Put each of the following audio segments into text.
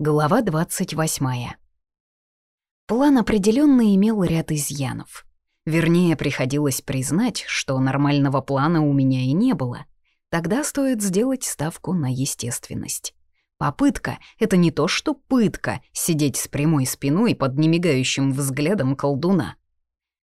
Глава 28. План определенно имел ряд изъянов. Вернее, приходилось признать, что нормального плана у меня и не было. Тогда стоит сделать ставку на естественность. Попытка — это не то, что пытка — сидеть с прямой спиной под немигающим взглядом колдуна.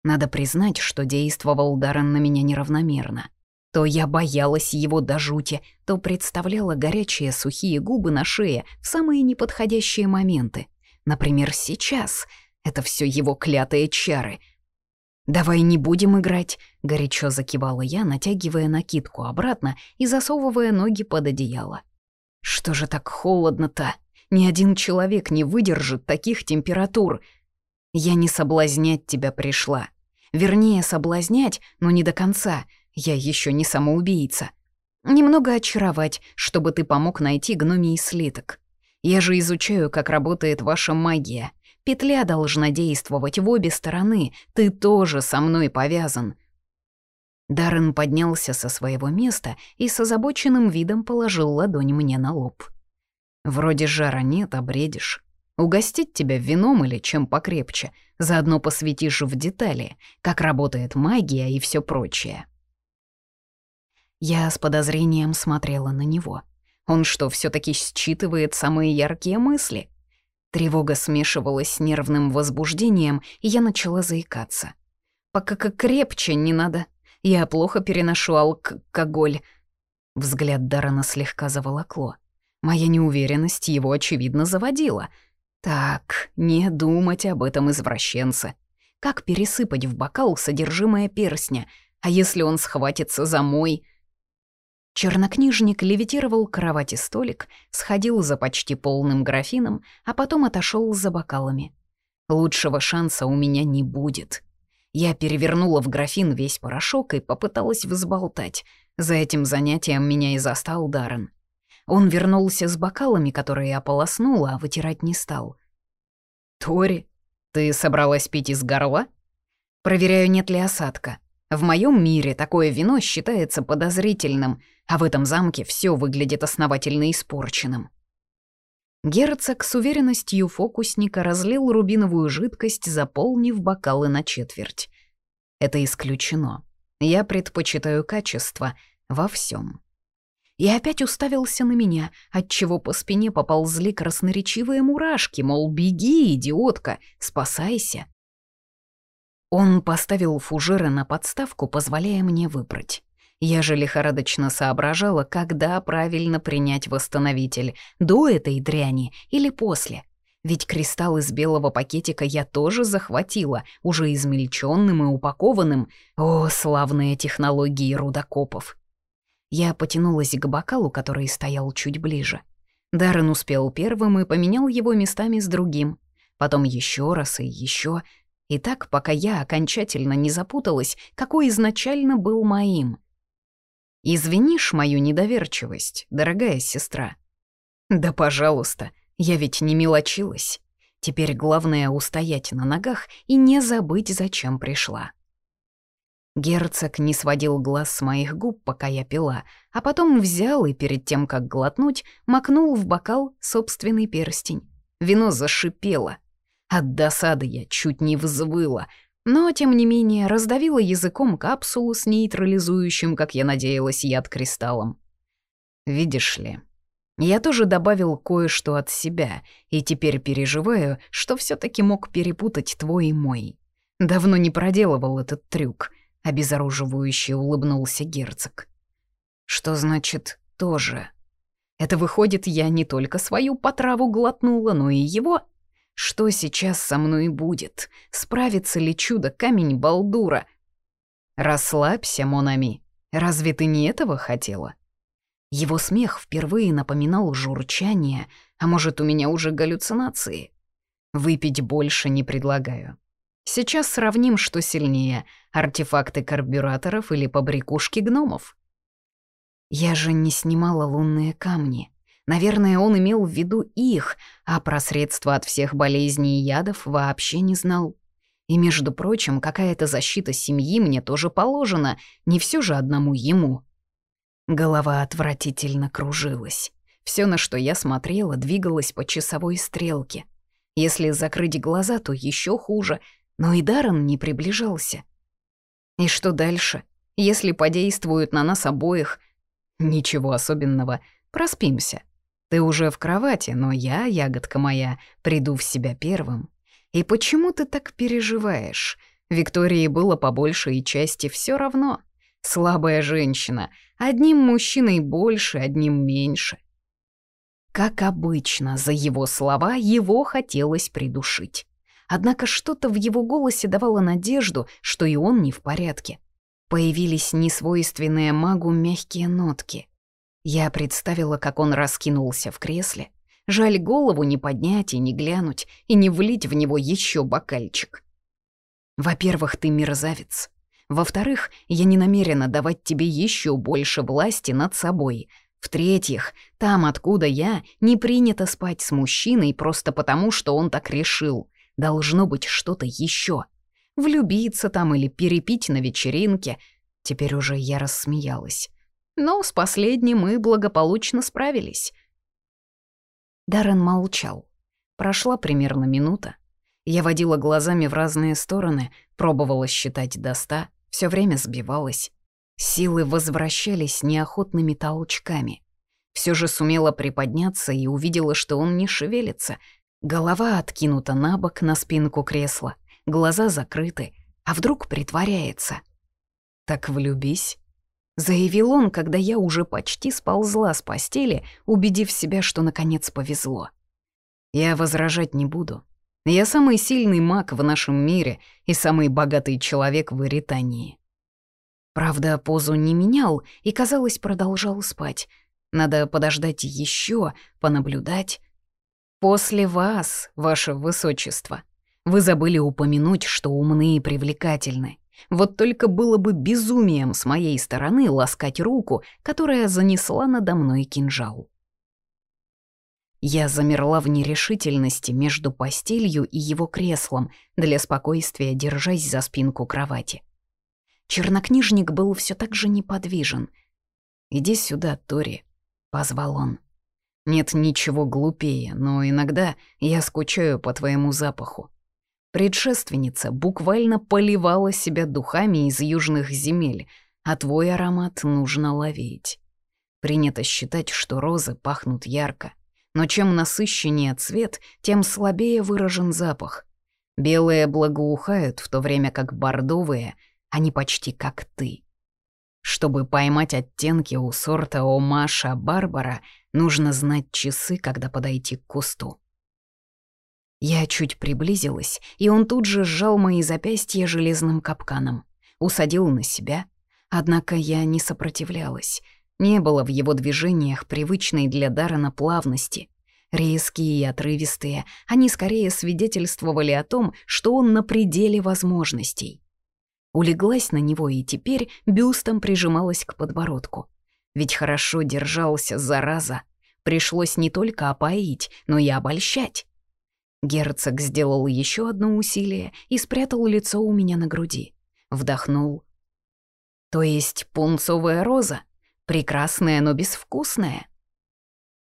Надо признать, что действовал Даррен на меня неравномерно. То я боялась его до жути, то представляла горячие сухие губы на шее в самые неподходящие моменты. Например, сейчас. Это все его клятые чары. «Давай не будем играть», — горячо закивала я, натягивая накидку обратно и засовывая ноги под одеяло. «Что же так холодно-то? Ни один человек не выдержит таких температур. Я не соблазнять тебя пришла. Вернее, соблазнять, но не до конца — я еще не самоубийца. Немного очаровать, чтобы ты помог найти гномий слиток. Я же изучаю, как работает ваша магия. Петля должна действовать в обе стороны. Ты тоже со мной повязан». Даррен поднялся со своего места и с озабоченным видом положил ладонь мне на лоб. «Вроде жара нет, а бредишь. Угостить тебя вином или чем покрепче, заодно посвятишь в детали, как работает магия и все прочее». Я с подозрением смотрела на него. Он что, все таки считывает самые яркие мысли? Тревога смешивалась с нервным возбуждением, и я начала заикаться. «Пока как крепче не надо. Я плохо переношу алкоголь». Взгляд Дарана слегка заволокло. Моя неуверенность его, очевидно, заводила. Так, не думать об этом извращенце. Как пересыпать в бокал содержимое перстня? А если он схватится за мой... Чернокнижник левитировал к кровати столик, сходил за почти полным графином, а потом отошел за бокалами. Лучшего шанса у меня не будет. Я перевернула в графин весь порошок и попыталась взболтать. За этим занятием меня и застал Даррен. Он вернулся с бокалами, которые ополоснула, а вытирать не стал. «Тори, ты собралась пить из горла?» «Проверяю, нет ли осадка. В моем мире такое вино считается подозрительным, а в этом замке все выглядит основательно испорченным. Герцог с уверенностью фокусника разлил рубиновую жидкость, заполнив бокалы на четверть. Это исключено. Я предпочитаю качество во всем. И опять уставился на меня, отчего по спине поползли красноречивые мурашки, мол, беги, идиотка, спасайся. Он поставил фужеры на подставку, позволяя мне выбрать. Я же лихорадочно соображала, когда правильно принять восстановитель, до этой дряни или после. Ведь кристалл из белого пакетика я тоже захватила, уже измельченным и упакованным. О, славные технологии рудокопов! Я потянулась к бокалу, который стоял чуть ближе. Даррен успел первым и поменял его местами с другим. Потом еще раз и еще. И так, пока я окончательно не запуталась, какой изначально был моим. «Извинишь мою недоверчивость, дорогая сестра?» «Да, пожалуйста, я ведь не мелочилась. Теперь главное — устоять на ногах и не забыть, зачем пришла». Герцог не сводил глаз с моих губ, пока я пила, а потом взял и перед тем, как глотнуть, макнул в бокал собственный перстень. Вино зашипело — от досады я чуть не взвыла, но, тем не менее, раздавила языком капсулу с нейтрализующим, как я надеялась, яд кристаллом. Видишь ли, я тоже добавил кое-что от себя, и теперь переживаю, что все таки мог перепутать твой и мой. Давно не проделывал этот трюк, обезоруживающе улыбнулся герцог. Что значит «тоже»? Это выходит, я не только свою потраву глотнула, но и его — что сейчас со мной будет? Справится ли чудо-камень Балдура? Расслабься, Монами. Разве ты не этого хотела? Его смех впервые напоминал журчание, а может, у меня уже галлюцинации? Выпить больше не предлагаю. Сейчас сравним, что сильнее — артефакты карбюраторов или побрякушки гномов. Я же не снимала лунные камни. Наверное, он имел в виду их, а про средства от всех болезней и ядов вообще не знал. И, между прочим, какая-то защита семьи мне тоже положена, не все же одному ему. Голова отвратительно кружилась. Все, на что я смотрела, двигалось по часовой стрелке. Если закрыть глаза, то еще хуже, но и Даррен не приближался. И что дальше? Если подействуют на нас обоих? Ничего особенного, проспимся. Ты уже в кровати, но я, ягодка моя, приду в себя первым. И почему ты так переживаешь? Виктории было по большей части все равно. Слабая женщина. Одним мужчиной больше, одним меньше. Как обычно, за его слова его хотелось придушить. Однако что-то в его голосе давало надежду, что и он не в порядке. Появились несвойственные магу мягкие нотки. Я представила, как он раскинулся в кресле. Жаль голову не поднять и не глянуть, и не влить в него еще бокальчик. Во-первых, ты мерзавец. Во-вторых, я не намерена давать тебе еще больше власти над собой. В-третьих, там, откуда я, не принято спать с мужчиной просто потому, что он так решил. Должно быть что-то еще. Влюбиться там или перепить на вечеринке. Теперь уже я рассмеялась. Но с последним мы благополучно справились. Даррен молчал. Прошла примерно минута. Я водила глазами в разные стороны, пробовала считать до ста, все время сбивалась. Силы возвращались неохотными толчками. Все же сумела приподняться и увидела, что он не шевелится. Голова откинута на бок на спинку кресла, глаза закрыты, а вдруг притворяется. «Так влюбись», — заявил он, когда я уже почти сползла с постели, убедив себя, что наконец повезло. «Я возражать не буду. Я самый сильный маг в нашем мире и самый богатый человек в Иритании. Правда, позу не менял и, казалось, продолжал спать. Надо подождать еще, понаблюдать. «После вас, ваше высочество. Вы забыли упомянуть, что умны и привлекательны. Вот только было бы безумием с моей стороны ласкать руку, которая занесла надо мной кинжал». Я замерла в нерешительности между постелью и его креслом, для спокойствия держась за спинку кровати. Чернокнижник был все так же неподвижен. «Иди сюда, Тори», — позвал он. «Нет ничего глупее, но иногда я скучаю по твоему запаху. Предшественница буквально поливала себя духами из южных земель, а твой аромат нужно ловить. Принято считать, что розы пахнут ярко, но чем насыщеннее цвет, тем слабее выражен запах. Белые благоухают, в то время как бордовые, они почти как ты. Чтобы поймать оттенки у сорта Омаша Барбара, нужно знать часы, когда подойти к кусту. Я чуть приблизилась, и он тут же сжал мои запястья железным капканом, усадил на себя. Однако я не сопротивлялась — не было в его движениях привычной для Даррена плавности. Резкие и отрывистые, они скорее свидетельствовали о том, что он на пределе возможностей. Улеглась на него и теперь бюстом прижималась к подбородку. Ведь хорошо держался, зараза. Пришлось не только опоить, но и обольщать. Герцог сделал еще одно усилие и спрятал лицо у меня на груди. Вдохнул. То есть пунцовая роза? Прекрасная, но безвкусная.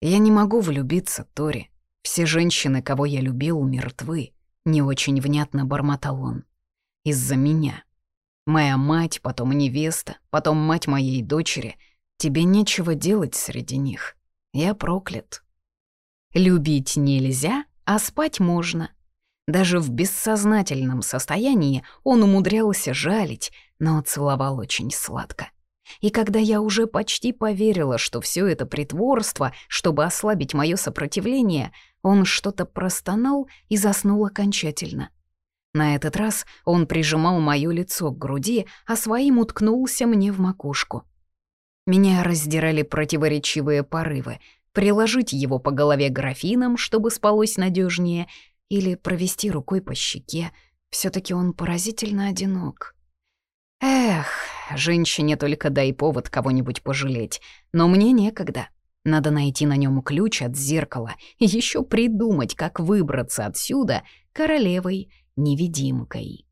Я не могу влюбиться, Тори. Все женщины, кого я любил, мертвы. Не очень внятно бормотал он. Из-за меня. Моя мать, потом невеста, потом мать моей дочери. Тебе нечего делать среди них. Я проклят. Любить нельзя, а спать можно. Даже в бессознательном состоянии он умудрялся жалить, но целовал очень сладко. И когда я уже почти поверила, что все это притворство, чтобы ослабить мое сопротивление, он что-то простонал и заснул окончательно. На этот раз он прижимал мое лицо к груди, а своим уткнулся мне в макушку. Меня раздирали противоречивые порывы — приложить его по голове графином, чтобы спалось надежнее, или провести рукой по щеке. все таки он поразительно одинок. Эх, женщине только дай повод кого-нибудь пожалеть, но мне некогда. Надо найти на нем ключ от зеркала и еще придумать, как выбраться отсюда королевой-невидимкой.